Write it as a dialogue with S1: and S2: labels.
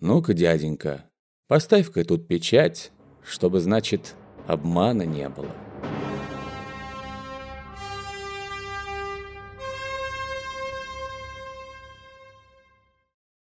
S1: Ну-ка, дяденька, поставь-ка тут печать, чтобы, значит, обмана не было».